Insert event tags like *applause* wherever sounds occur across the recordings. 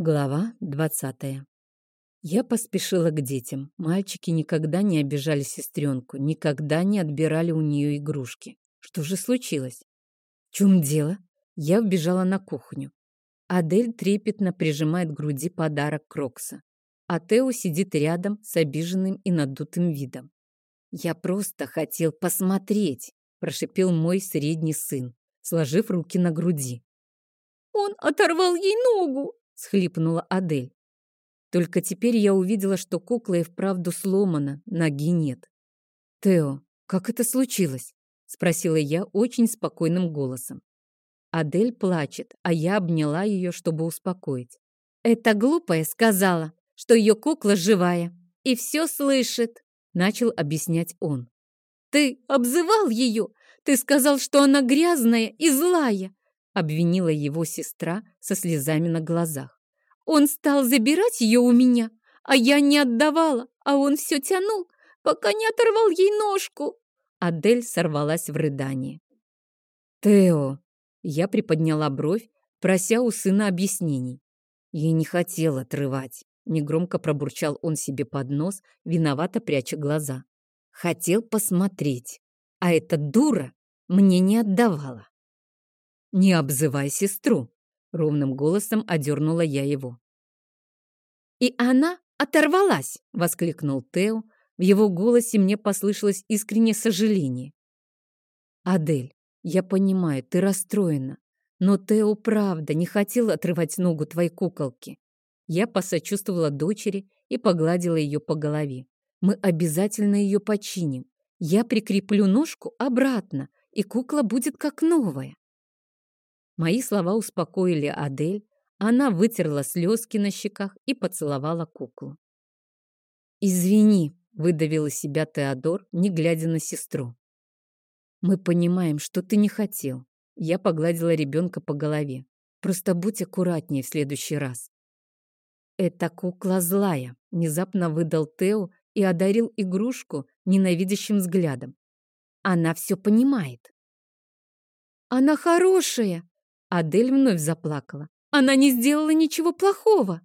Глава двадцатая. Я поспешила к детям. Мальчики никогда не обижали сестренку, никогда не отбирали у нее игрушки. Что же случилось? В чем дело? Я вбежала на кухню. Адель трепетно прижимает к груди подарок Крокса, а Тео сидит рядом с обиженным и надутым видом. «Я просто хотел посмотреть», — прошипел мой средний сын, сложив руки на груди. «Он оторвал ей ногу!» Схлипнула Адель. Только теперь я увидела, что кукла и вправду сломана, ноги нет. «Тео, как это случилось?» — спросила я очень спокойным голосом. Адель плачет, а я обняла ее, чтобы успокоить. «Эта глупая сказала, что ее кукла живая и все слышит», — начал объяснять он. «Ты обзывал ее! Ты сказал, что она грязная и злая! Обвинила его сестра со слезами на глазах. Он стал забирать ее у меня, а я не отдавала, а он все тянул, пока не оторвал ей ножку. Адель сорвалась в рыдание. «Тео!» Я приподняла бровь, прося у сына объяснений. Я не хотел отрывать. Негромко пробурчал он себе под нос, виновато пряча глаза. Хотел посмотреть, а эта дура мне не отдавала. «Не обзывай сестру!» — ровным голосом одернула я его. «И она оторвалась!» — воскликнул Тео. В его голосе мне послышалось искреннее сожаление. «Адель, я понимаю, ты расстроена, но Тео правда не хотел отрывать ногу твоей куколки». Я посочувствовала дочери и погладила ее по голове. «Мы обязательно ее починим. Я прикреплю ножку обратно, и кукла будет как новая». Мои слова успокоили Адель. Она вытерла слезки на щеках и поцеловала куклу. «Извини», — выдавил из себя Теодор, не глядя на сестру. «Мы понимаем, что ты не хотел». Я погладила ребенка по голове. «Просто будь аккуратнее в следующий раз». «Эта кукла злая», — внезапно выдал Тео и одарил игрушку ненавидящим взглядом. «Она все понимает». «Она хорошая!» Адель вновь заплакала. Она не сделала ничего плохого.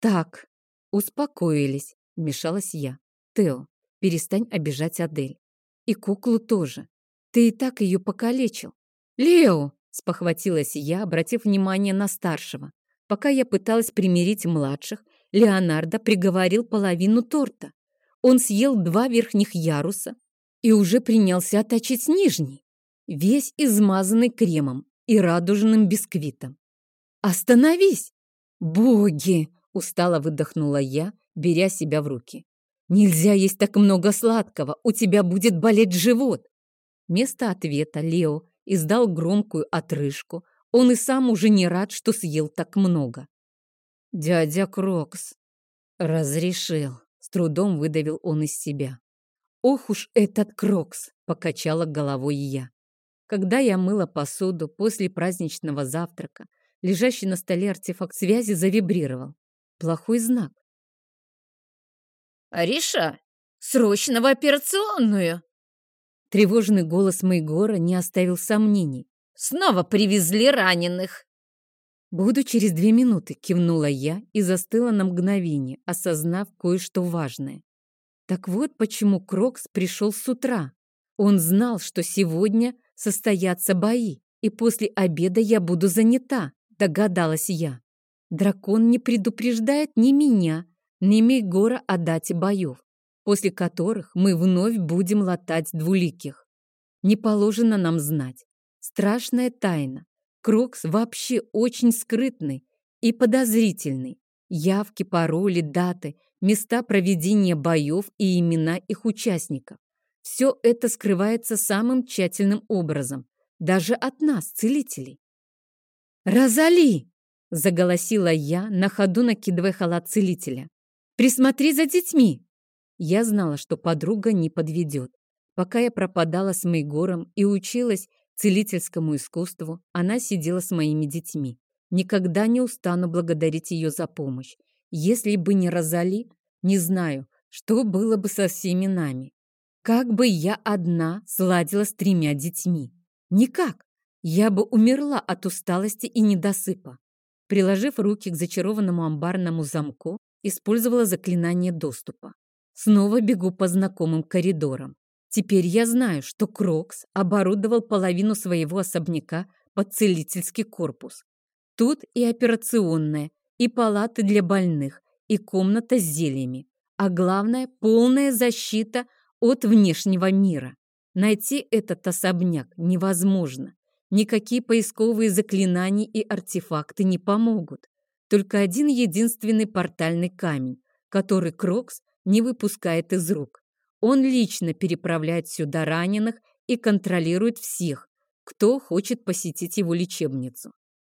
Так, успокоились, вмешалась я. Тео, перестань обижать Адель. И куклу тоже. Ты и так ее покалечил. Лео, спохватилась я, обратив внимание на старшего. Пока я пыталась примирить младших, Леонардо приговорил половину торта. Он съел два верхних яруса и уже принялся точить нижний, весь измазанный кремом и радужным бисквитом. «Остановись!» «Боги!» — устало выдохнула я, беря себя в руки. «Нельзя есть так много сладкого, у тебя будет болеть живот!» Вместо ответа Лео издал громкую отрыжку. Он и сам уже не рад, что съел так много. «Дядя Крокс!» «Разрешил!» — с трудом выдавил он из себя. «Ох уж этот Крокс!» — покачала головой я. Когда я мыла посуду после праздничного завтрака, лежащий на столе артефакт связи завибрировал. Плохой знак. «Ариша, срочно в операционную!» Тревожный голос Майгора не оставил сомнений. «Снова привезли раненых!» «Буду через две минуты», — кивнула я и застыла на мгновение, осознав кое-что важное. Так вот почему Крокс пришел с утра. Он знал, что сегодня состоятся бои, и после обеда я буду занята, догадалась я. Дракон не предупреждает ни меня, ни Мейгора о дате боев, после которых мы вновь будем латать двуликих. Не положено нам знать. Страшная тайна. Крокс вообще очень скрытный и подозрительный. Явки, пароли, даты, места проведения боев и имена их участников. Все это скрывается самым тщательным образом, даже от нас, целителей. «Розали!» — заголосила я, на ходу накидывая халат целителя. «Присмотри за детьми!» Я знала, что подруга не подведет. Пока я пропадала с Мейгором и училась целительскому искусству, она сидела с моими детьми. Никогда не устану благодарить ее за помощь. Если бы не Розали, не знаю, что было бы со всеми нами. Как бы я одна сладила с тремя детьми? Никак. Я бы умерла от усталости и недосыпа. Приложив руки к зачарованному амбарному замку, использовала заклинание доступа. Снова бегу по знакомым коридорам. Теперь я знаю, что Крокс оборудовал половину своего особняка под целительский корпус. Тут и операционная, и палаты для больных, и комната с зельями. А главное, полная защита от внешнего мира. Найти этот особняк невозможно. Никакие поисковые заклинания и артефакты не помогут. Только один единственный портальный камень, который Крокс не выпускает из рук. Он лично переправляет сюда раненых и контролирует всех, кто хочет посетить его лечебницу.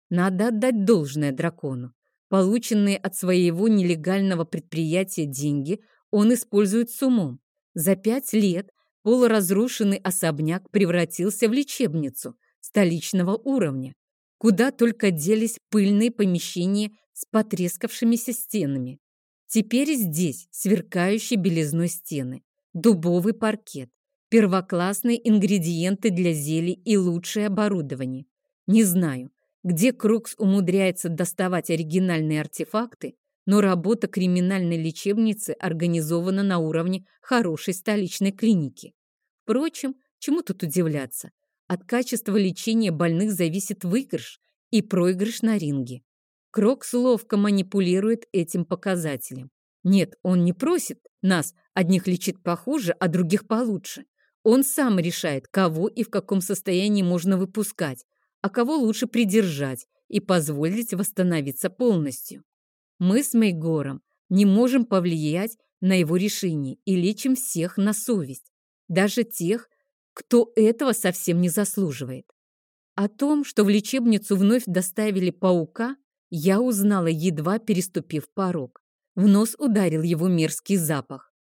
Надо отдать должное дракону. Полученные от своего нелегального предприятия деньги он использует с умом. За пять лет полуразрушенный особняк превратился в лечебницу – столичного уровня, куда только делись пыльные помещения с потрескавшимися стенами. Теперь здесь сверкающие белизной стены, дубовый паркет, первоклассные ингредиенты для зелий и лучшее оборудование. Не знаю, где Крукс умудряется доставать оригинальные артефакты, но работа криминальной лечебницы организована на уровне хорошей столичной клиники. Впрочем, чему тут удивляться? От качества лечения больных зависит выигрыш и проигрыш на ринге. Крокс ловко манипулирует этим показателем. Нет, он не просит нас одних лечить похуже, а других получше. Он сам решает, кого и в каком состоянии можно выпускать, а кого лучше придержать и позволить восстановиться полностью. Мы с Мейгором не можем повлиять на его решение и лечим всех на совесть, даже тех, кто этого совсем не заслуживает. О том, что в лечебницу вновь доставили паука, я узнала, едва переступив порог. В нос ударил его мерзкий запах.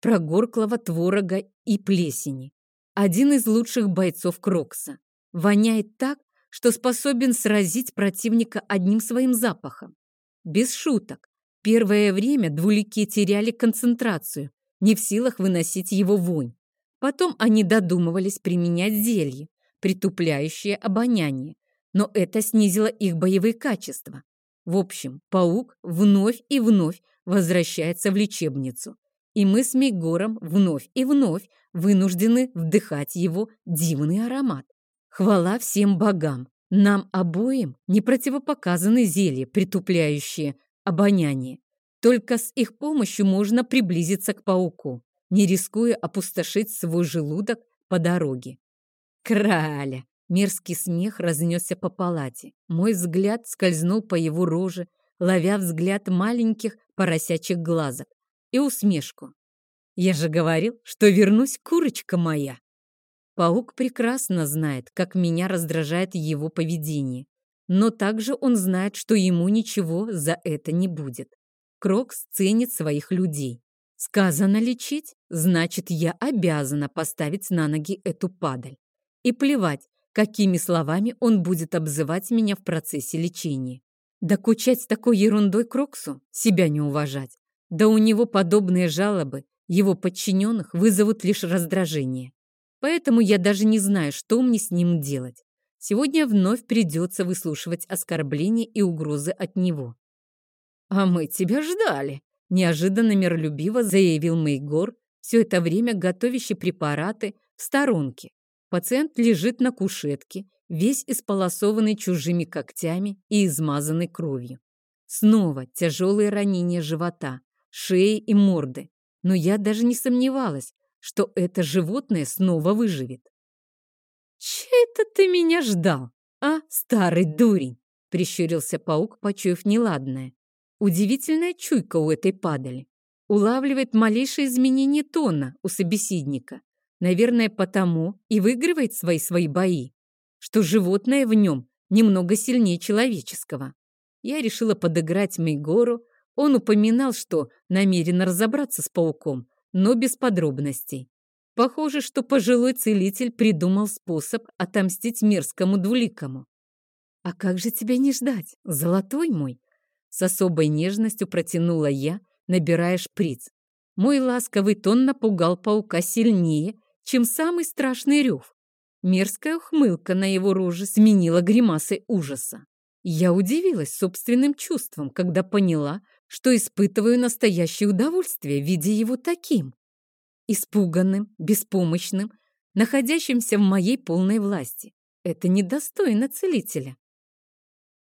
Прогорклого творога и плесени. Один из лучших бойцов Крокса. Воняет так, что способен сразить противника одним своим запахом. Без шуток. Первое время двуликие теряли концентрацию, не в силах выносить его вонь. Потом они додумывались применять зелье, притупляющее обоняние, но это снизило их боевые качества. В общем, паук вновь и вновь возвращается в лечебницу, и мы с Мегором вновь и вновь вынуждены вдыхать его дивный аромат. Хвала всем богам! Нам обоим не противопоказаны зелья, притупляющие обоняние. Только с их помощью можно приблизиться к пауку не рискуя опустошить свой желудок по дороге. «Краля!» Мерзкий смех разнесся по палате. Мой взгляд скользнул по его роже, ловя взгляд маленьких поросячьих глазок и усмешку. «Я же говорил, что вернусь, курочка моя!» Паук прекрасно знает, как меня раздражает его поведение, но также он знает, что ему ничего за это не будет. Крокс ценит своих людей. Сказано лечить, значит, я обязана поставить на ноги эту падаль. И плевать, какими словами он будет обзывать меня в процессе лечения. Докучать такой ерундой Кроксу, себя не уважать. Да у него подобные жалобы, его подчиненных вызовут лишь раздражение. Поэтому я даже не знаю, что мне с ним делать. Сегодня вновь придется выслушивать оскорбления и угрозы от него. «А мы тебя ждали», Неожиданно миролюбиво заявил Мейгор, все это время готовящий препараты в сторонке. Пациент лежит на кушетке, весь исполосованный чужими когтями и измазанный кровью. Снова тяжелые ранения живота, шеи и морды. Но я даже не сомневалась, что это животное снова выживет. «Чей-то ты меня ждал, а, старый дурень?» — прищурился паук, почуяв неладное. Удивительная чуйка у этой падали. Улавливает малейшее изменение тона у собеседника. Наверное, потому и выигрывает свои свои бои, что животное в нем немного сильнее человеческого. Я решила подыграть Мейгору. Он упоминал, что намерен разобраться с пауком, но без подробностей. Похоже, что пожилой целитель придумал способ отомстить мерзкому двуликому. «А как же тебя не ждать, золотой мой?» С особой нежностью протянула я, набирая шприц. Мой ласковый тон напугал паука сильнее, чем самый страшный рев. Мерзкая ухмылка на его роже сменила гримасой ужаса. Я удивилась собственным чувством, когда поняла, что испытываю настоящее удовольствие, видя его таким. Испуганным, беспомощным, находящимся в моей полной власти. Это недостойно целителя.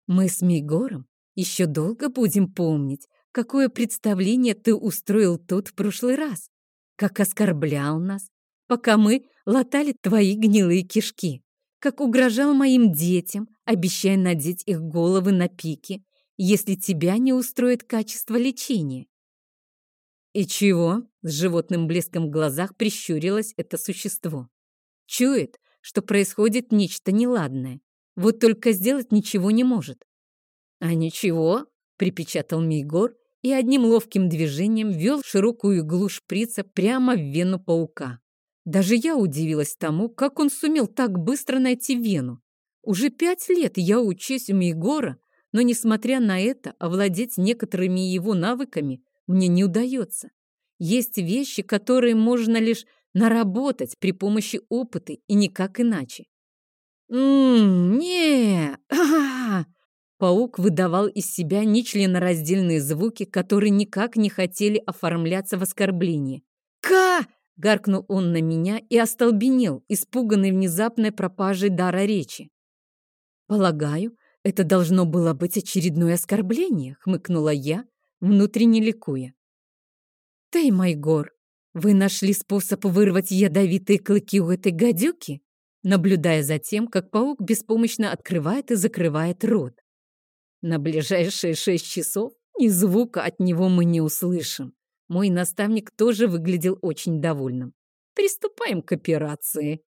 Мы с Мигором еще долго будем помнить, какое представление ты устроил тут в прошлый раз, как оскорблял нас, пока мы латали твои гнилые кишки, как угрожал моим детям, обещая надеть их головы на пики, если тебя не устроит качество лечения. И чего? С животным блеском в глазах прищурилось это существо. Чует, что происходит нечто неладное, вот только сделать ничего не может. А ничего, припечатал Мейгор и одним ловким движением ввел широкую иглу шприца прямо в вену паука. Даже я удивилась тому, как он сумел так быстро найти вену. Уже пять лет я учусь у Мейгора, но, несмотря на это, овладеть некоторыми его навыками мне не удается. Есть вещи, которые можно лишь наработать при помощи опыта и никак иначе. «Ммм, не *laughs* а Паук выдавал из себя нечленораздельные звуки, которые никак не хотели оформляться в оскорбление. «Ка!» — гаркнул он на меня и остолбенел, испуганный внезапной пропажей дара речи. «Полагаю, это должно было быть очередное оскорбление», — хмыкнула я, внутренне ликуя. «Тей, Майгор, вы нашли способ вырвать ядовитые клыки у этой гадюки?» наблюдая за тем, как паук беспомощно открывает и закрывает рот. На ближайшие шесть часов ни звука от него мы не услышим. Мой наставник тоже выглядел очень довольным. Приступаем к операции.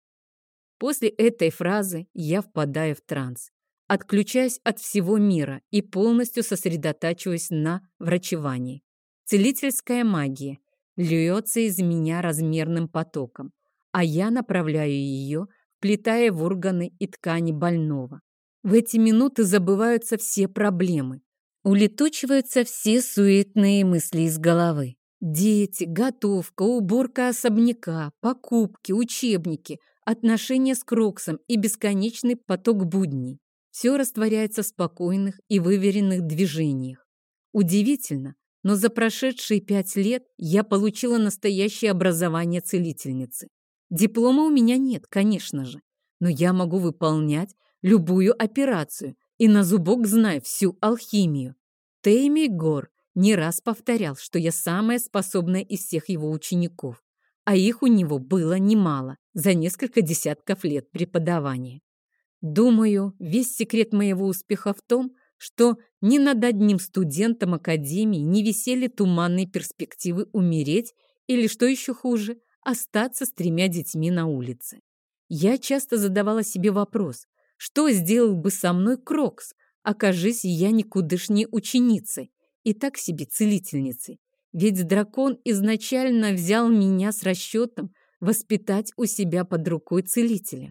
После этой фразы я впадаю в транс, отключаюсь от всего мира и полностью сосредотачиваюсь на врачевании. Целительская магия льется из меня размерным потоком, а я направляю ее, вплетая в органы и ткани больного. В эти минуты забываются все проблемы. Улетучиваются все суетные мысли из головы. Дети, готовка, уборка особняка, покупки, учебники, отношения с Кроксом и бесконечный поток будней. Все растворяется в спокойных и выверенных движениях. Удивительно, но за прошедшие пять лет я получила настоящее образование целительницы. Диплома у меня нет, конечно же, но я могу выполнять любую операцию и на зубок знаю всю алхимию. Тейми Гор не раз повторял, что я самая способная из всех его учеников, а их у него было немало за несколько десятков лет преподавания. Думаю, весь секрет моего успеха в том, что ни над одним студентом академии не висели туманные перспективы умереть или, что еще хуже, остаться с тремя детьми на улице. Я часто задавала себе вопрос, что сделал бы со мной Крокс, окажись я никудышной ученицей и так себе целительницей? Ведь дракон изначально взял меня с расчетом воспитать у себя под рукой целителя.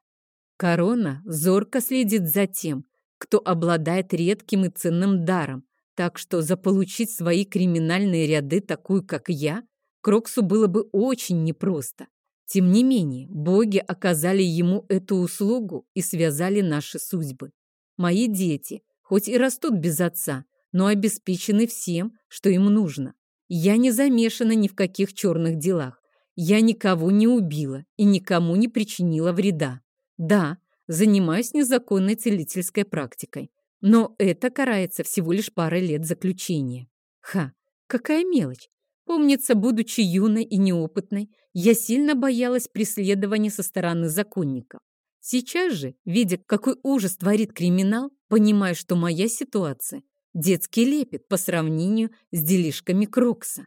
Корона зорко следит за тем, кто обладает редким и ценным даром, так что заполучить свои криминальные ряды такую, как я, Кроксу было бы очень непросто. Тем не менее, боги оказали ему эту услугу и связали наши судьбы. Мои дети, хоть и растут без отца, но обеспечены всем, что им нужно. Я не замешана ни в каких черных делах. Я никого не убила и никому не причинила вреда. Да, занимаюсь незаконной целительской практикой, но это карается всего лишь парой лет заключения. Ха, какая мелочь. Помнится, будучи юной и неопытной, я сильно боялась преследования со стороны законников. Сейчас же, видя, какой ужас творит криминал, понимаю, что моя ситуация – детский лепет по сравнению с делишками Крокса.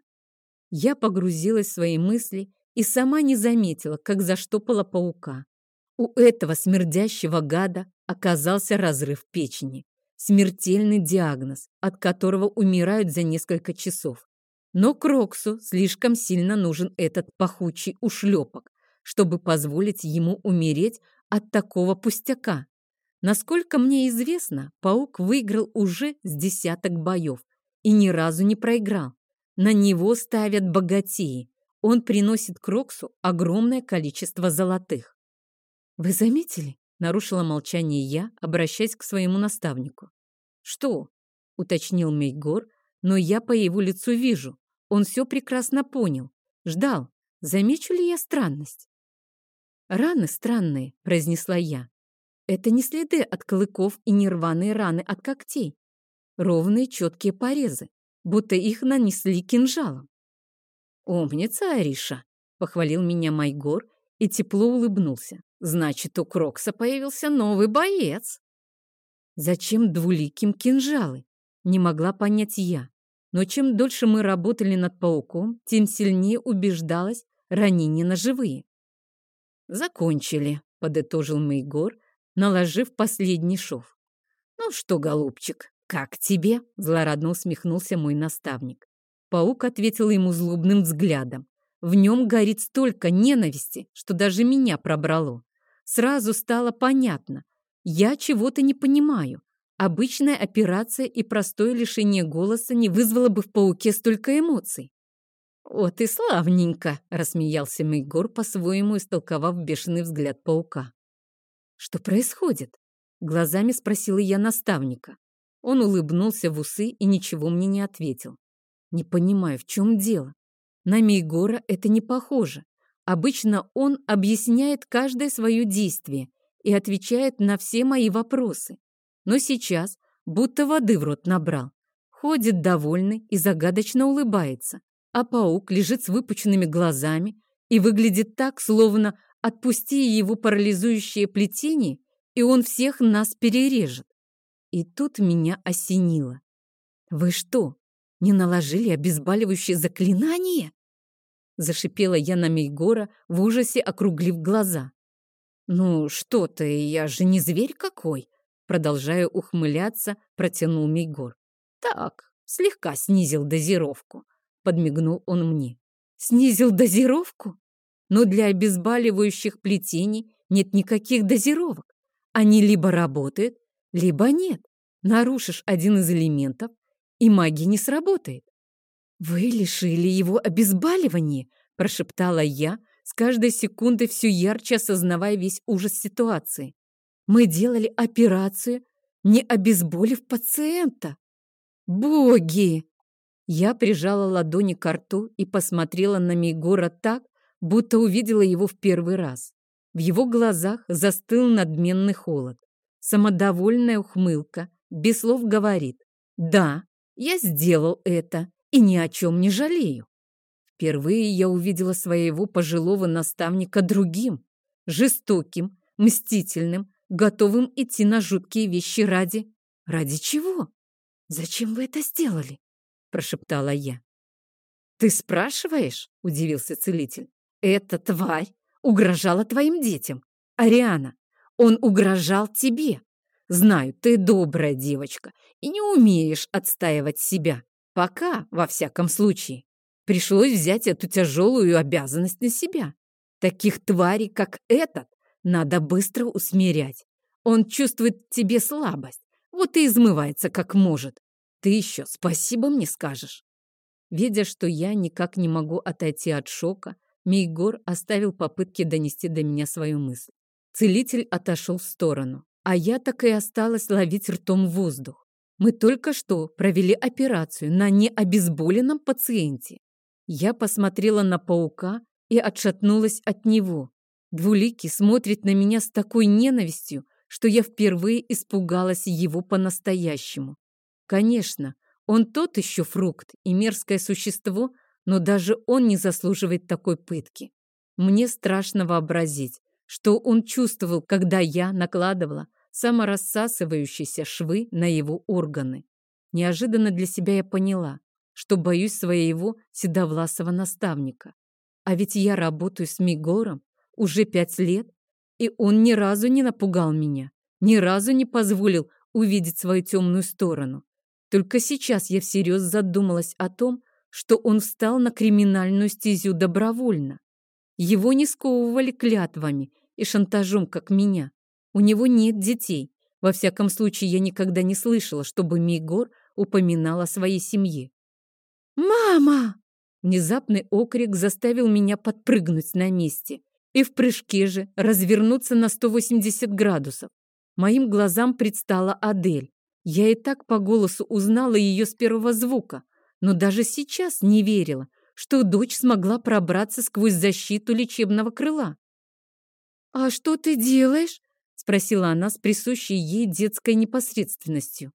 Я погрузилась в свои мысли и сама не заметила, как заштопала паука. У этого смердящего гада оказался разрыв печени. Смертельный диагноз, от которого умирают за несколько часов. Но Кроксу слишком сильно нужен этот пахучий ушлепок, чтобы позволить ему умереть от такого пустяка. Насколько мне известно, паук выиграл уже с десяток боев и ни разу не проиграл. На него ставят богатеи. Он приносит Кроксу огромное количество золотых. «Вы заметили?» — нарушила молчание я, обращаясь к своему наставнику. «Что?» — уточнил Мейгор, но я по его лицу вижу. Он все прекрасно понял. Ждал, замечу ли я странность. «Раны странные», — произнесла я. «Это не следы от клыков и нерваные раны от когтей. Ровные четкие порезы, будто их нанесли кинжалом». «Умница, Ариша», — похвалил меня Майгор и тепло улыбнулся. «Значит, у Крокса появился новый боец». «Зачем двуликим кинжалы?» — не могла понять я. Но чем дольше мы работали над пауком, тем сильнее убеждалась ранения ножевые. «Закончили», — подытожил Мейгор, наложив последний шов. «Ну что, голубчик, как тебе?» — злорадно усмехнулся мой наставник. Паук ответил ему злобным взглядом. В нем горит столько ненависти, что даже меня пробрало. Сразу стало понятно. Я чего-то не понимаю. Обычная операция и простое лишение голоса не вызвало бы в пауке столько эмоций. «Вот и славненько!» — рассмеялся Мейгор, по-своему истолковав бешеный взгляд паука. «Что происходит?» — глазами спросила я наставника. Он улыбнулся в усы и ничего мне не ответил. «Не понимаю, в чем дело? На Мейгора это не похоже. Обычно он объясняет каждое свое действие и отвечает на все мои вопросы. Но сейчас будто воды в рот набрал. Ходит довольный и загадочно улыбается а паук лежит с выпученными глазами и выглядит так, словно отпусти его парализующее плетение, и он всех нас перережет. И тут меня осенило. «Вы что, не наложили обезболивающее заклинание?» Зашипела я на Мейгора, в ужасе округлив глаза. «Ну что ты, я же не зверь какой!» Продолжая ухмыляться, протянул Мейгор. «Так, слегка снизил дозировку подмигнул он мне. Снизил дозировку? Но для обезболивающих плетений нет никаких дозировок. Они либо работают, либо нет. Нарушишь один из элементов, и магия не сработает. «Вы лишили его обезболивания», – прошептала я, с каждой секундой все ярче осознавая весь ужас ситуации. «Мы делали операцию, не обезболив пациента». «Боги!» Я прижала ладони к рту и посмотрела на Мигора так, будто увидела его в первый раз. В его глазах застыл надменный холод. Самодовольная ухмылка, без слов говорит «Да, я сделал это и ни о чем не жалею». Впервые я увидела своего пожилого наставника другим, жестоким, мстительным, готовым идти на жуткие вещи ради... Ради чего? Зачем вы это сделали? — прошептала я. «Ты спрашиваешь?» — удивился целитель. «Эта тварь угрожала твоим детям. Ариана, он угрожал тебе. Знаю, ты добрая девочка и не умеешь отстаивать себя. Пока, во всяком случае. Пришлось взять эту тяжелую обязанность на себя. Таких тварей, как этот, надо быстро усмирять. Он чувствует тебе слабость, вот и измывается как может. Ты еще спасибо мне скажешь. Видя, что я никак не могу отойти от шока, Мейгор оставил попытки донести до меня свою мысль. Целитель отошел в сторону, а я так и осталась ловить ртом воздух. Мы только что провели операцию на необезболенном пациенте. Я посмотрела на паука и отшатнулась от него. Двуликий смотрит на меня с такой ненавистью, что я впервые испугалась его по-настоящему. Конечно, он тот еще фрукт и мерзкое существо, но даже он не заслуживает такой пытки. Мне страшно вообразить, что он чувствовал, когда я накладывала саморассасывающиеся швы на его органы. Неожиданно для себя я поняла, что боюсь своего седовласого наставника. А ведь я работаю с Мигором уже пять лет, и он ни разу не напугал меня, ни разу не позволил увидеть свою темную сторону. Только сейчас я всерьез задумалась о том, что он встал на криминальную стезю добровольно. Его не сковывали клятвами и шантажом, как меня. У него нет детей. Во всяком случае, я никогда не слышала, чтобы Мигор упоминал о своей семье. «Мама!» Внезапный окрик заставил меня подпрыгнуть на месте и в прыжке же развернуться на 180 градусов. Моим глазам предстала Адель. Я и так по голосу узнала ее с первого звука, но даже сейчас не верила, что дочь смогла пробраться сквозь защиту лечебного крыла. «А что ты делаешь?» — спросила она с присущей ей детской непосредственностью.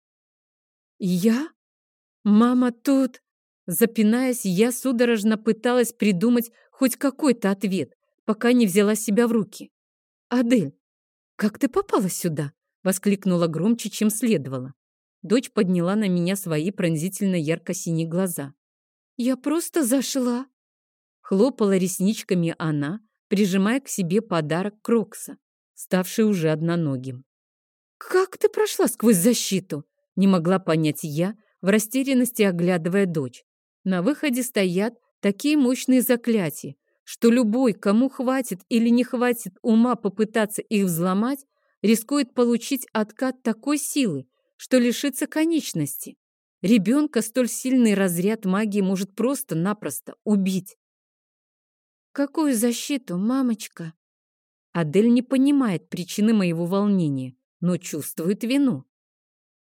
«Я? Мама тут...» Запинаясь, я судорожно пыталась придумать хоть какой-то ответ, пока не взяла себя в руки. «Адель, как ты попала сюда?» — воскликнула громче, чем следовало. Дочь подняла на меня свои пронзительно ярко-синие глаза. «Я просто зашла!» Хлопала ресничками она, прижимая к себе подарок Крокса, ставший уже одноногим. «Как ты прошла сквозь защиту?» Не могла понять я, в растерянности оглядывая дочь. На выходе стоят такие мощные заклятия, что любой, кому хватит или не хватит ума попытаться их взломать, рискует получить откат такой силы, что лишится конечности. Ребенка столь сильный разряд магии может просто-напросто убить. «Какую защиту, мамочка?» Адель не понимает причины моего волнения, но чувствует вину.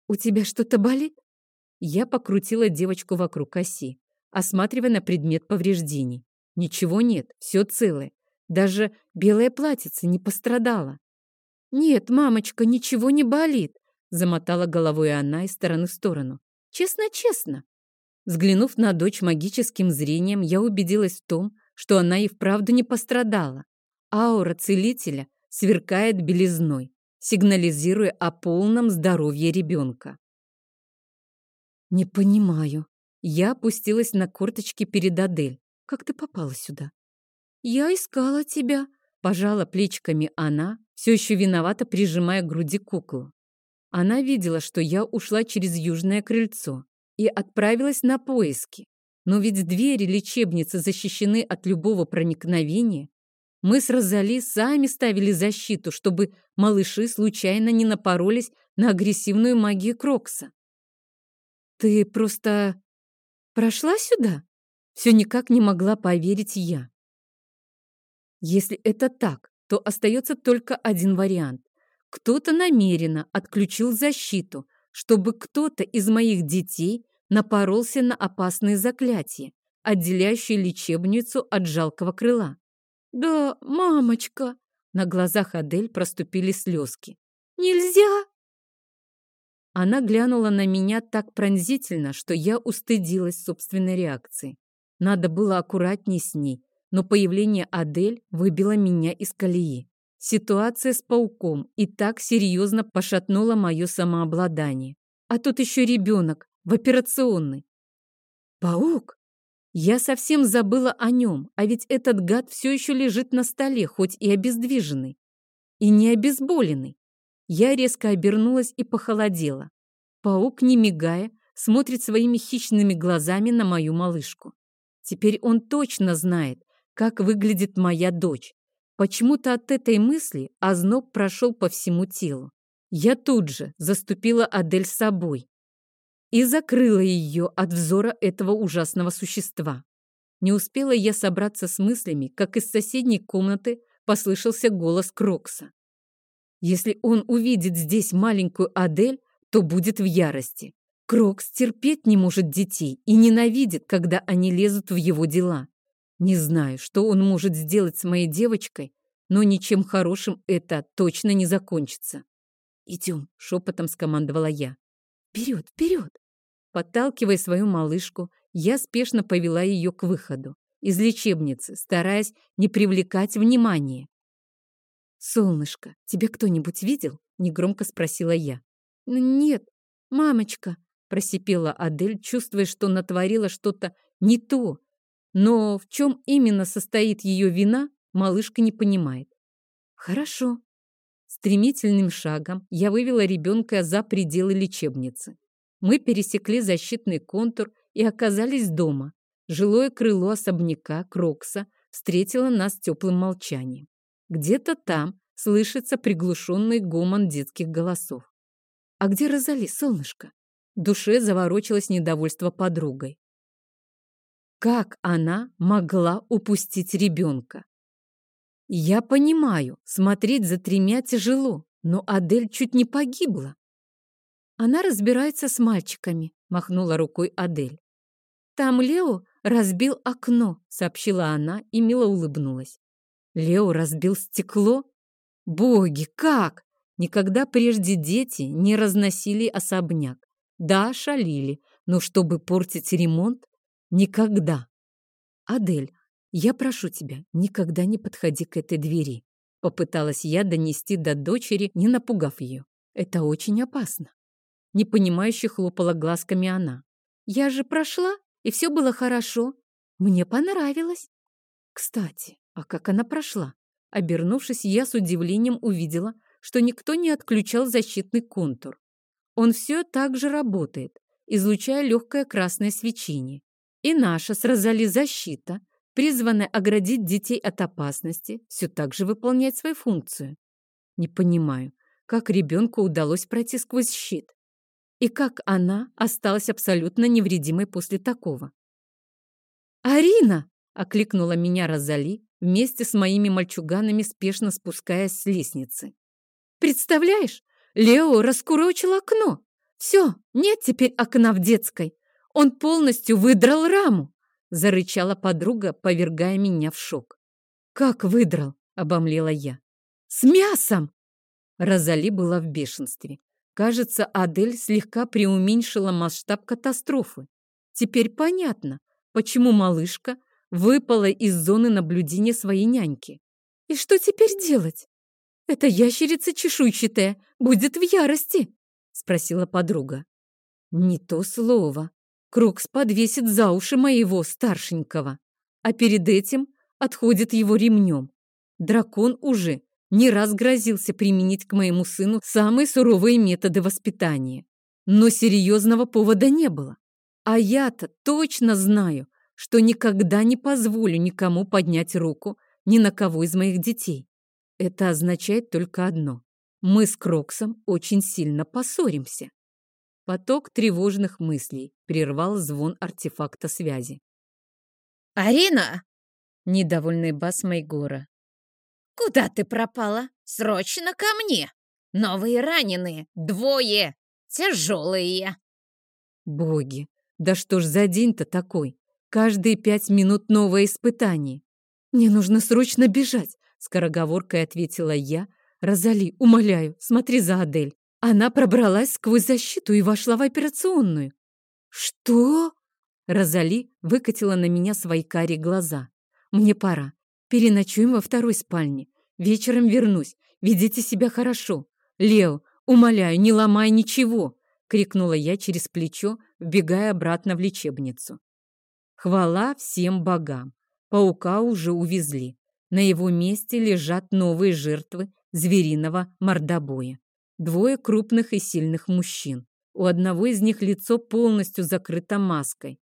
«У тебя что-то болит?» Я покрутила девочку вокруг оси, осматривая на предмет повреждений. Ничего нет, все целое. Даже белое платьице не пострадало. «Нет, мамочка, ничего не болит», замотала головой она из стороны в сторону. «Честно-честно». Взглянув на дочь магическим зрением, я убедилась в том, что она и вправду не пострадала. Аура целителя сверкает белизной, сигнализируя о полном здоровье ребенка. «Не понимаю». Я опустилась на корточки перед Адель. «Как ты попала сюда?» «Я искала тебя», — пожала плечиками она, все еще виновато прижимая к груди куклу. Она видела, что я ушла через южное крыльцо и отправилась на поиски. Но ведь двери лечебницы защищены от любого проникновения. Мы с Розали сами ставили защиту, чтобы малыши случайно не напоролись на агрессивную магию Крокса. «Ты просто прошла сюда?» Все никак не могла поверить я. Если это так, то остается только один вариант. Кто-то намеренно отключил защиту, чтобы кто-то из моих детей напоролся на опасные заклятия, отделяющие лечебницу от жалкого крыла. «Да, мамочка!» На глазах Адель проступили слезки. «Нельзя!» Она глянула на меня так пронзительно, что я устыдилась собственной реакции. Надо было аккуратней с ней, но появление Адель выбило меня из колеи. Ситуация с пауком и так серьезно пошатнула мое самообладание. А тут еще ребенок в операционной. Паук? Я совсем забыла о нем, а ведь этот гад все еще лежит на столе, хоть и обездвиженный. И не обезболенный. Я резко обернулась и похолодела. Паук, не мигая, смотрит своими хищными глазами на мою малышку. Теперь он точно знает, как выглядит моя дочь. Почему-то от этой мысли озноб прошел по всему телу. Я тут же заслонила Адель собой и закрыла ее от взора этого ужасного существа. Не успела я собраться с мыслями, как из соседней комнаты послышался голос Крокса. Если он увидит здесь маленькую Адель, то будет в ярости. Крокс терпеть не может детей и ненавидит, когда они лезут в его дела. Не знаю, что он может сделать с моей девочкой, но ничем хорошим это точно не закончится. «Идем», — шепотом скомандовала я. «Вперед, вперед!» Подталкивая свою малышку, я спешно повела ее к выходу из лечебницы, стараясь не привлекать внимания. «Солнышко, тебя кто-нибудь видел?» — негромко спросила я. «Нет, мамочка», — просипела Адель, чувствуя, что натворила что-то не то. Но в чем именно состоит ее вина, малышка не понимает. «Хорошо». Стремительным шагом я вывела ребенка за пределы лечебницы. Мы пересекли защитный контур и оказались дома. Жилое крыло особняка Крокса встретило нас теплым молчанием. Где-то там слышится приглушенный гомон детских голосов. «А где Розали, солнышко?» В душе заворочилось недовольство подругой. Как она могла упустить ребенка? Я понимаю, смотреть за тремя тяжело, но Адель чуть не погибла. Она разбирается с мальчиками, махнула рукой Адель. Там Лео разбил окно, сообщила она и мило улыбнулась. Лео разбил стекло? Боги, как? Никогда прежде дети не разносили особняк. Да, шалили, но чтобы портить ремонт? Никогда. Адель, я прошу тебя, никогда не подходи к этой двери. Попыталась я донести до дочери, не напугав ее. Это очень опасно. Непонимающе хлопала глазками она. Я же прошла, и все было хорошо. Мне понравилось. Кстати, а как она прошла? Обернувшись, я с удивлением увидела, что никто не отключал защитный контур. Он все так же работает, излучая легкое красное свечение. И наша с Розали защита, призванная оградить детей от опасности, все так же выполняет свою функцию. Не понимаю, как ребенку удалось пройти сквозь щит. И как она осталась абсолютно невредимой после такого. «Арина!» — окликнула меня Розали, вместе с моими мальчуганами спешно спускаясь с лестницы. «Представляешь, Лео раскурочил окно. Все, нет теперь окна в детской. Он полностью выдрал раму!» — зарычала подруга, повергая меня в шок. «Как выдрал?» — обомлела я. «С мясом!» Розали была в бешенстве. Кажется, Адель слегка преуменьшила масштаб катастрофы. Теперь понятно, почему малышка выпала из зоны наблюдения своей няньки. И что теперь делать? Эта ящерица чешуйчатая будет в ярости, спросила подруга. Не то слово. Крокс подвесит за уши моего старшенького, а перед этим отходит его ремнем. Дракон уже не раз грозился применить к моему сыну самые суровые методы воспитания. Но серьезного повода не было. А я-то точно знаю, что никогда не позволю никому поднять руку ни на кого из моих детей. Это означает только одно. Мы с Кроксом очень сильно поссоримся. Поток тревожных мыслей прервал звон артефакта связи. «Арина!» — недовольный бас Майгора. «Куда ты пропала? Срочно ко мне! Новые раненые, двое, тяжелые!» «Боги, да что ж за день-то такой? Каждые пять минут новое испытание. Мне нужно срочно бежать, скороговоркой ответила я. Розали, умоляю, смотри за Адель. Она пробралась сквозь защиту и вошла в операционную. Что? Розали выкатила на меня свои карие глаза. Мне пора. Переночуем во второй спальне. Вечером вернусь. Ведите себя хорошо. Лео, умоляю, не ломай ничего, крикнула я через плечо, вбегая обратно в лечебницу. Хвала всем богам! Паука уже увезли. На его месте лежат новые жертвы звериного мордобоя. Двое крупных и сильных мужчин. У одного из них лицо полностью закрыто маской.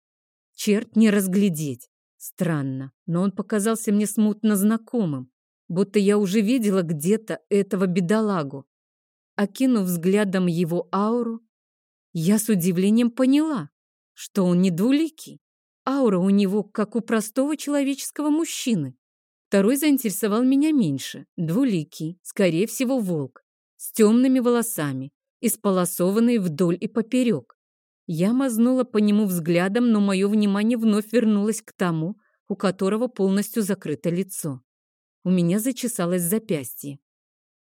Черт не разглядеть. Странно, но он показался мне смутно знакомым, будто я уже видела где-то этого бедолагу. Окинув взглядом его ауру, я с удивлением поняла, что он не двуликий. Аура у него, как у простого человеческого мужчины. Второй заинтересовал меня меньше. Двуликий, скорее всего, волк. С темными волосами, исполосованный вдоль и поперек. Я мазнула по нему взглядом, но мое внимание вновь вернулось к тому, у которого полностью закрыто лицо. У меня зачесалось запястье.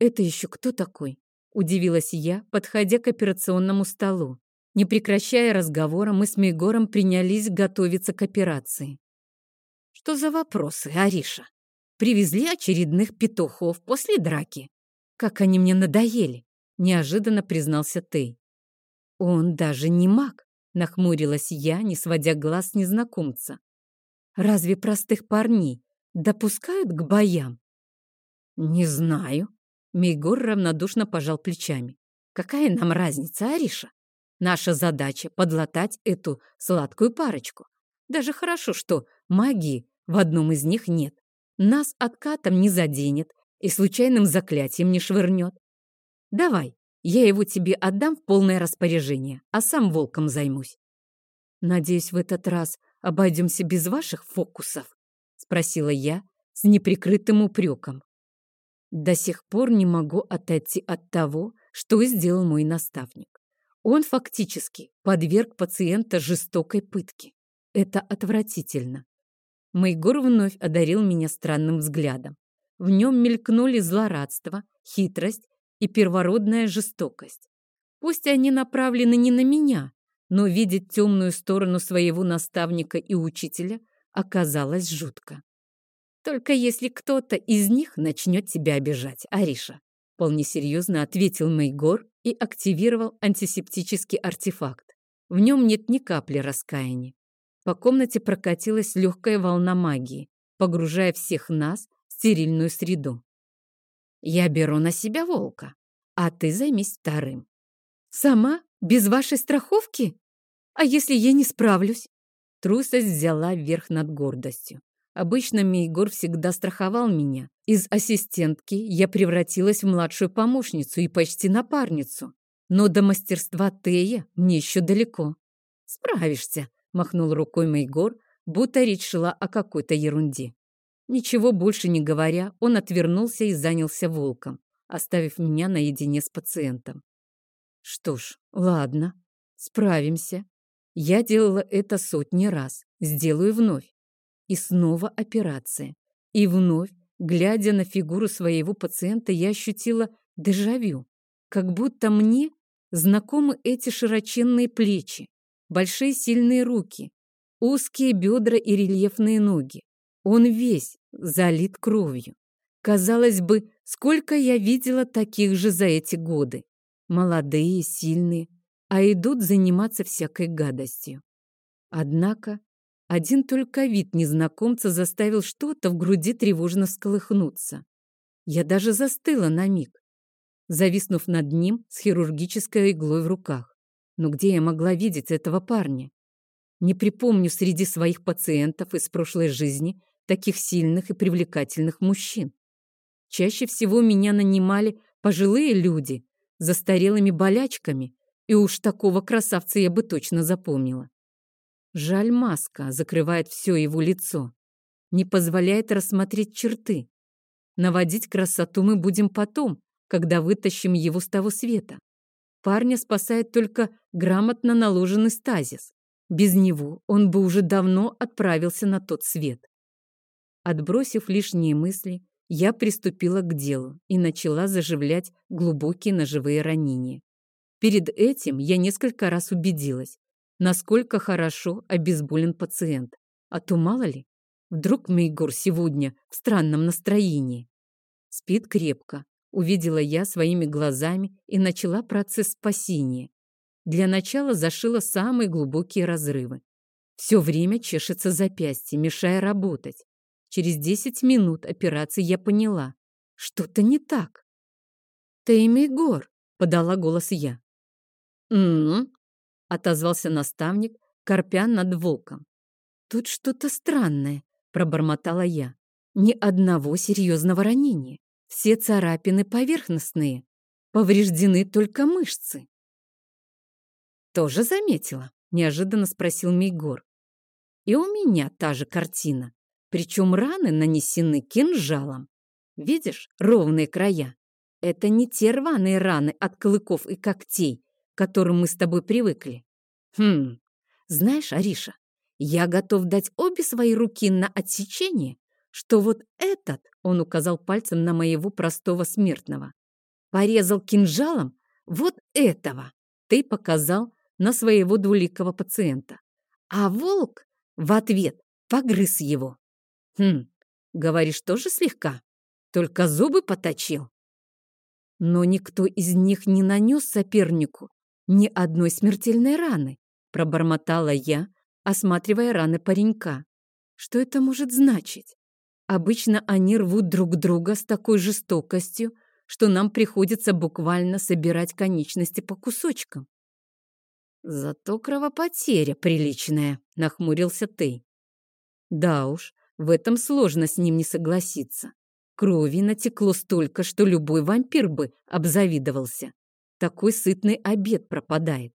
«Это еще кто такой?» – удивилась я, подходя к операционному столу. Не прекращая разговора, мы с Мегором принялись готовиться к операции. Что за вопросы, Ариша? Привезли очередных петухов после драки. Как они мне надоели, неожиданно признался Тей. Он даже не маг, нахмурилась я, не сводя глаз с незнакомца. Разве простых парней допускают к боям? Не знаю. Мейгор равнодушно пожал плечами. Какая нам разница, Ариша? Наша задача — подлатать эту сладкую парочку. Даже хорошо, что магии в одном из них нет. Нас откатом не заденет и случайным заклятием не швырнет. Давай, я его тебе отдам в полное распоряжение, а сам волком займусь. Надеюсь, в этот раз обойдемся без ваших фокусов? Спросила я с неприкрытым упреком. До сих пор не могу отойти от того, что сделал мой наставник. Он фактически подверг пациента жестокой пытке. Это отвратительно. Майгор вновь одарил меня странным взглядом. В нем мелькнули злорадство, хитрость и первородная жестокость. Пусть они направлены не на меня, но видеть темную сторону своего наставника и учителя оказалось жутко. Только если кто-то из них начнет тебя обижать, Ариша. Вполне серьезно ответил Мейгор и активировал антисептический артефакт. В нем нет ни капли раскаяния. По комнате прокатилась легкая волна магии, погружая всех нас в стерильную среду. «Я беру на себя волка, а ты займись вторым». «Сама? Без вашей страховки? А если я не справлюсь?» Трусость взяла верх над гордостью. Обычно Мейгор всегда страховал меня. Из ассистентки я превратилась в младшую помощницу и почти напарницу. Но до мастерства Тея мне еще далеко. «Справишься», — махнул рукой Мейгор, будто речь шла о какой-то ерунде. Ничего больше не говоря, он отвернулся и занялся волком, оставив меня наедине с пациентом. Что ж, ладно, справимся. Я делала это сотни раз, сделаю вновь. И снова операция. И вновь, глядя на фигуру своего пациента, я ощутила дежавю. Как будто мне знакомы эти широченные плечи, большие сильные руки, узкие бедра и рельефные ноги. Он весь залит кровью. Казалось бы, сколько я видела таких же за эти годы. Молодые, сильные, а идут заниматься всякой гадостью. Однако один только вид незнакомца заставил что-то в груди тревожно сколыхнуться. Я даже застыла на миг, зависнув над ним с хирургической иглой в руках. Но где я могла видеть этого парня? Не припомню среди своих пациентов из прошлой жизни таких сильных и привлекательных мужчин. Чаще всего меня нанимали пожилые люди застарелыми болячками, и уж такого красавца я бы точно запомнила. Жаль, маска закрывает все его лицо, не позволяет рассмотреть черты. Наводить красоту мы будем потом, когда вытащим его с того света. Парня спасает только грамотно наложенный стазис. Без него он бы уже давно отправился на тот свет. Отбросив лишние мысли, я приступила к делу и начала заживлять глубокие ножевые ранения. Перед этим я несколько раз убедилась, насколько хорошо обезболен пациент. А то мало ли, вдруг Мейгор сегодня в странном настроении. Спит крепко, увидела я своими глазами и начала процесс спасения. Для начала зашила самые глубокие разрывы. Все время чешется запястье, мешая работать. Через 10 минут операции я поняла, что-то не так. «Ты Мейгор», — подала голос я. «М-м-м», отозвался наставник, корпя над волком. «Тут что-то странное», — пробормотала я. «Ни одного серьезного ранения. Все царапины поверхностные. Повреждены только мышцы». «Тоже заметила?» — неожиданно спросил Мейгор. «И у меня та же картина. Причем раны нанесены кинжалом. Видишь, ровные края. Это не те рваные раны от клыков и когтей, к которым мы с тобой привыкли. Хм, знаешь, Ариша, я готов дать обе свои руки на отсечение, что вот этот, он указал пальцем на моего простого смертного, порезал кинжалом вот этого. Ты показал на своего двуликого пациента. А волк в ответ погрыз его. Хм, говоришь, тоже слегка? Только зубы поточил. Но никто из них не нанес сопернику ни одной смертельной раны, пробормотала я, осматривая раны паренька. Что это может значить? Обычно они рвут друг друга с такой жестокостью, что нам приходится буквально собирать конечности по кусочкам. Зато кровопотеря приличная, нахмурился ты. Да уж, в этом сложно с ним не согласиться. Крови натекло столько, что любой вампир бы обзавидовался. Такой сытный обед пропадает.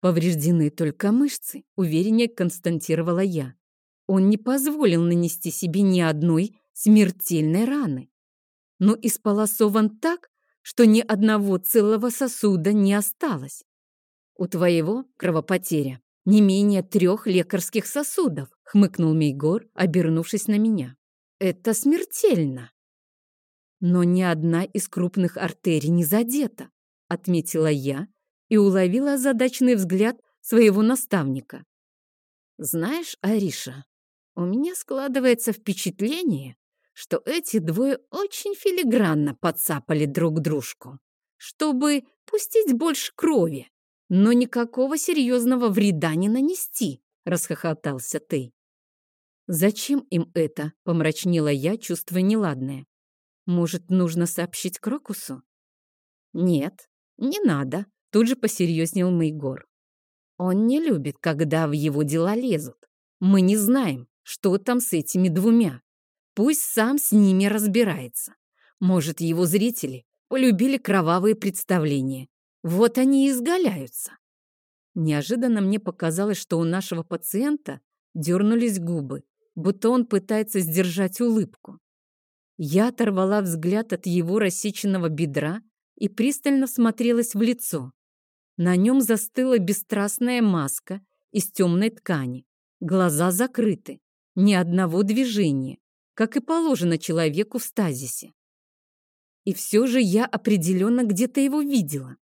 Повреждены только мышцы, увереннее констатировала я. Он не позволил нанести себе ни одной смертельной раны. Но исполосован так, что ни одного целого сосуда не осталось. У твоего кровопотеря не менее трех лекарских сосудов, хмыкнул Мейгор, обернувшись на меня. Это смертельно. Но ни одна из крупных артерий не задета, отметила я и уловила озадаченный взгляд своего наставника. Знаешь, Ариша, у меня складывается впечатление, что эти двое очень филигранно подцапали друг дружку, чтобы пустить больше крови, но никакого серьезного вреда не нанести, расхохотался ты. Зачем им это? Помрачнела я, чувствуя неладное. Может, нужно сообщить Крокусу? Нет, не надо, тут же посерьезнел Мейгор. Он не любит, когда в его дела лезут. Мы не знаем, что там с этими двумя. Пусть сам с ними разбирается. Может, его зрители полюбили кровавые представления. Вот они и изгаляются. Неожиданно мне показалось, что у нашего пациента дернулись губы, будто он пытается сдержать улыбку. Я оторвала взгляд от его рассеченного бедра и пристально смотрелась в лицо. На нем застыла бесстрастная маска из темной ткани. Глаза закрыты, ни одного движения, как и положено человеку в стазисе. И все же я определенно где-то его видела.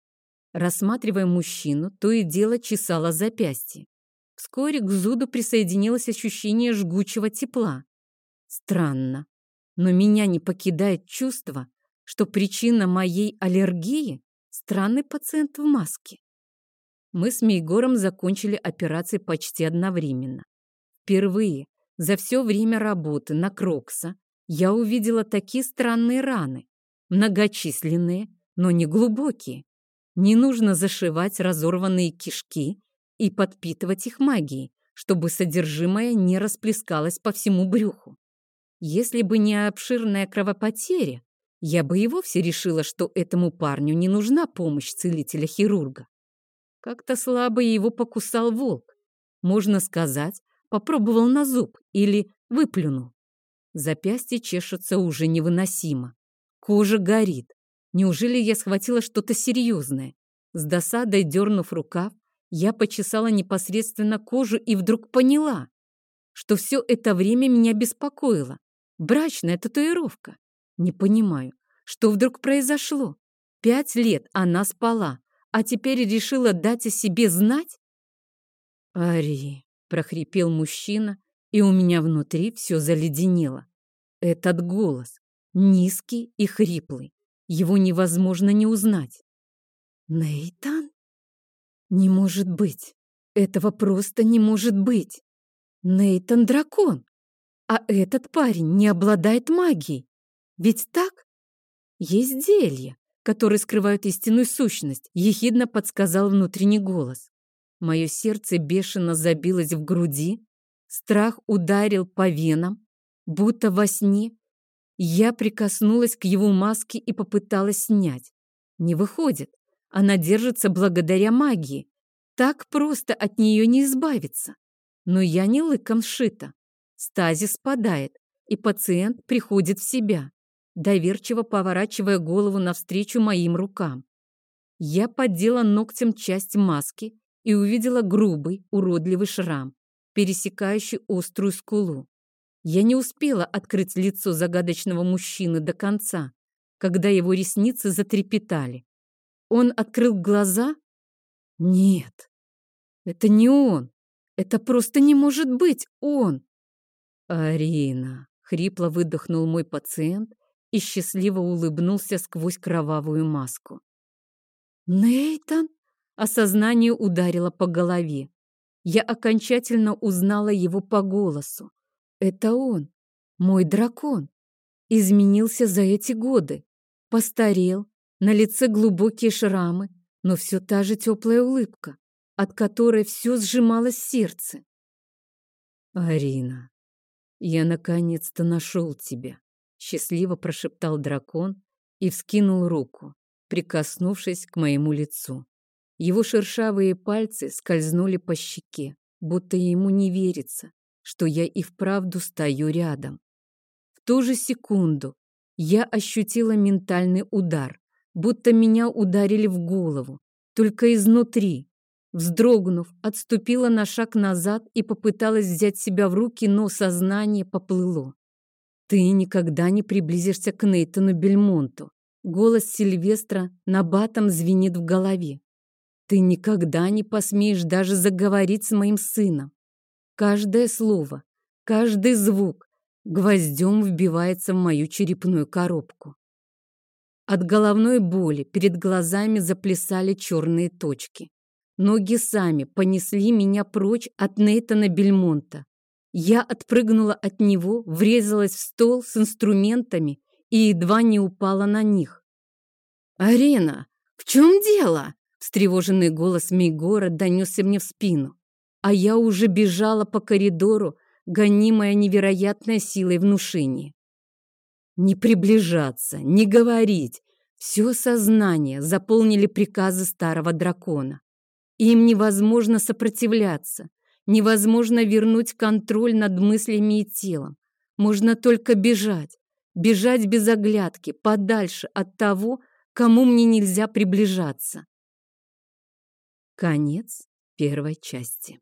Рассматривая мужчину, то и дело чесала запястье. Вскоре к зуду присоединилось ощущение жгучего тепла. Странно, но меня не покидает чувство, что причина моей аллергии – странный пациент в маске. Мы с Мейгором закончили операции почти одновременно. Впервые за все время работы на Крокса я увидела такие странные раны, многочисленные, но не глубокие. Не нужно зашивать разорванные кишки и подпитывать их магией, чтобы содержимое не расплескалось по всему брюху. Если бы не обширная кровопотеря, я бы и вовсе решила, что этому парню не нужна помощь целителя-хирурга. Как-то слабо его покусал волк. Можно сказать, попробовал на зуб или выплюнул. Запястье чешется уже невыносимо. Кожа горит. Неужели я схватила что-то серьезное? С досадой дернув рукав, я почесала непосредственно кожу и вдруг поняла, что все это время меня беспокоило. Брачная татуировка. Не понимаю, что вдруг произошло. Пять лет она спала, а теперь решила дать о себе знать? Ари, прохрипел мужчина, и у меня внутри все заледенело. Этот голос, низкий и хриплый, его невозможно не узнать. Нейтан? Не может быть. Этого просто не может быть. Нейтан дракон. А этот парень не обладает магией. Ведь так? Есть зелья, которые скрывают истинную сущность, ехидно подсказал внутренний голос. Мое сердце бешено забилось в груди, страх ударил по венам, будто во сне. Я прикоснулась к его маске и попыталась снять. Не выходит. Она держится благодаря магии. Так просто от нее не избавиться. Но я не лыком сшита. Стазис спадает, и пациент приходит в себя, доверчиво поворачивая голову навстречу моим рукам. Я поддела ногтем часть маски и увидела грубый, уродливый шрам, пересекающий острую скулу. Я не успела открыть лицо загадочного мужчины до конца, когда его ресницы затрепетали. Он открыл глаза? Нет, это не он. Это просто не может быть он. Арина, хрипло выдохнул мой пациент и счастливо улыбнулся сквозь кровавую маску. Нейтан? Осознание ударило по голове. Я окончательно узнала его по голосу. Это он, мой дракон. Изменился за эти годы. Постарел, на лице глубокие шрамы, но все та же теплая улыбка, от которой все сжималось сердце. «Арина, я наконец-то нашел тебя», — счастливо прошептал дракон и вскинул руку, прикоснувшись к моему лицу. Его шершавые пальцы скользнули по щеке, будто ему не верится, что я и вправду стою рядом. В ту же секунду я ощутила ментальный удар, будто меня ударили в голову, только изнутри. Вздрогнув, отступила на шаг назад и попыталась взять себя в руки, но сознание поплыло. «Ты никогда не приблизишься к Нейтану Бельмонту». Голос Сильвестра на батом звенит в голове. «Ты никогда не посмеешь даже заговорить с моим сыном. Каждое слово, каждый звук гвоздем вбивается в мою черепную коробку. От головной боли перед глазами заплясали черные точки. Ноги сами понесли меня прочь от Нейтана Бельмонта. Я отпрыгнула от него, врезалась в стол с инструментами и едва не упала на них. «Арина, в чем дело?» Встревоженный голос Мейгора донесся мне в спину, а я уже бежала по коридору, гонимая невероятной силой внушения. Не приближаться, не говорить. Все сознание заполнили приказы старого дракона. Им невозможно сопротивляться, невозможно вернуть контроль над мыслями и телом. Можно только бежать, бежать без оглядки, подальше от того, кому мне нельзя приближаться. Конец первой части.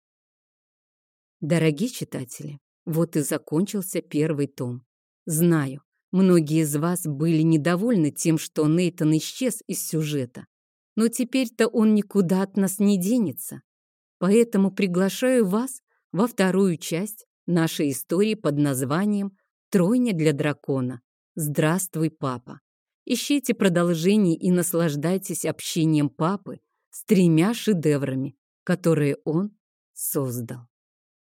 Дорогие читатели, вот и закончился первый том. Знаю, многие из вас были недовольны тем, что Нейтан исчез из сюжета. Но теперь-то он никуда от нас не денется. Поэтому приглашаю вас во вторую часть нашей истории под названием «Тройня для дракона». Здравствуй, папа! Ищите продолжение и наслаждайтесь общением папы с тремя шедеврами, которые он создал.